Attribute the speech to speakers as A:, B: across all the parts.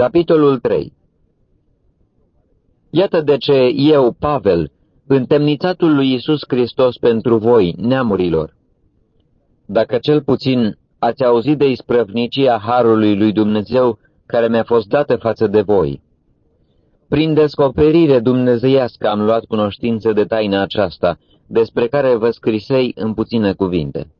A: Capitolul 3 Iată de ce eu, Pavel, întemnițatul lui Isus Hristos pentru voi, neamurilor. Dacă cel puțin ați auzit de isprăvnicia Harului lui Dumnezeu care mi-a fost dată față de voi. Prin descoperire dumnezeiască am luat cunoștință de taina aceasta, despre care vă scrisei în puține cuvinte.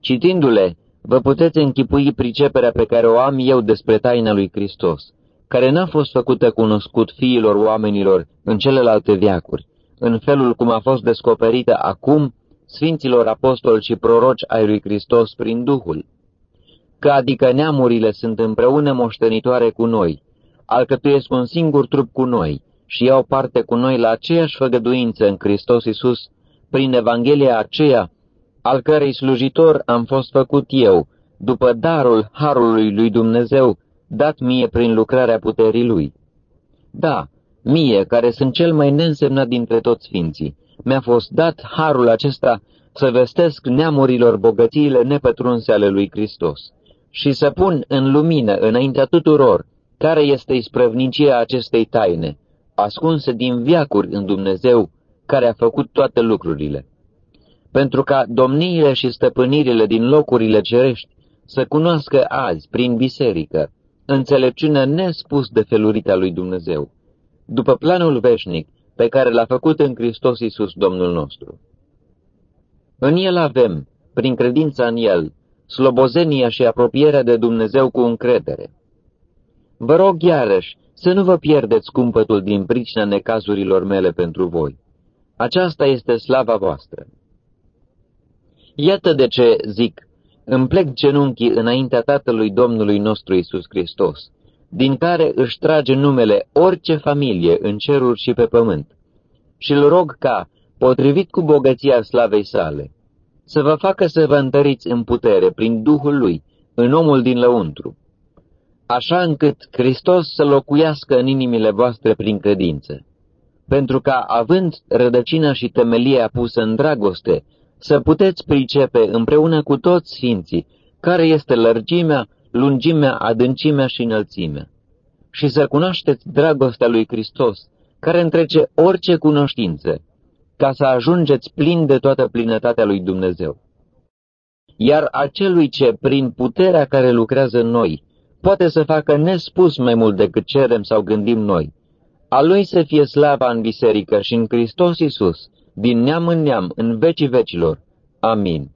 A: Citindu-le, vă puteți închipui priceperea pe care o am eu despre taina lui Hristos, care n-a fost făcută cunoscut fiilor oamenilor în celelalte viacuri, în felul cum a fost descoperită acum Sfinților Apostoli și Proroci ai lui Hristos prin Duhul, că adică neamurile sunt împreună moștenitoare cu noi, alcătuiesc un singur trup cu noi și iau parte cu noi la aceeași făgăduință în Hristos Iisus, prin Evanghelia aceea, al cărei slujitor am fost făcut eu, după darul Harului lui Dumnezeu, dat mie prin lucrarea puterii Lui. Da, mie, care sunt cel mai neînsemnat dintre toți sfinții, mi-a fost dat harul acesta să vestesc neamurilor bogățiile nepătrunse ale lui Hristos și să pun în lumină înaintea tuturor care este isprăvnicia acestei taine, ascunse din viacuri în Dumnezeu, care a făcut toate lucrurile. Pentru ca domniile și stăpânirile din locurile cerești să cunoască azi, prin biserică, înțelepciunea nespus de felurita lui Dumnezeu, după planul veșnic pe care l-a făcut în Hristos Iisus Domnul nostru. În El avem, prin credința în El, slobozenia și apropierea de Dumnezeu cu încredere. Vă rog iarăși să nu vă pierdeți cumpătul din pricina necazurilor mele pentru voi. Aceasta este slava voastră. Iată de ce, zic, îmi plec genunchii înaintea Tatălui Domnului nostru Isus Hristos, din care își trage numele orice familie în ceruri și pe pământ, și îl rog ca, potrivit cu bogăția slavei sale, să vă facă să vă întăriți în putere prin Duhul Lui, în omul din lăuntru, așa încât Hristos să locuiască în inimile voastre prin credință, pentru ca, având rădăcina și temelia pusă în dragoste, să puteți pricepe împreună cu toți sfinții care este lărgimea, lungimea, adâncimea și înălțimea, și să cunoașteți dragostea lui Hristos, care întrece orice cunoștință, ca să ajungeți plin de toată plinătatea lui Dumnezeu. Iar acelui ce, prin puterea care lucrează în noi, poate să facă nespus mai mult decât cerem sau gândim noi, a lui să fie slava în biserică și în Hristos Iisus, din neam în neam, în vecii vecilor. Amin.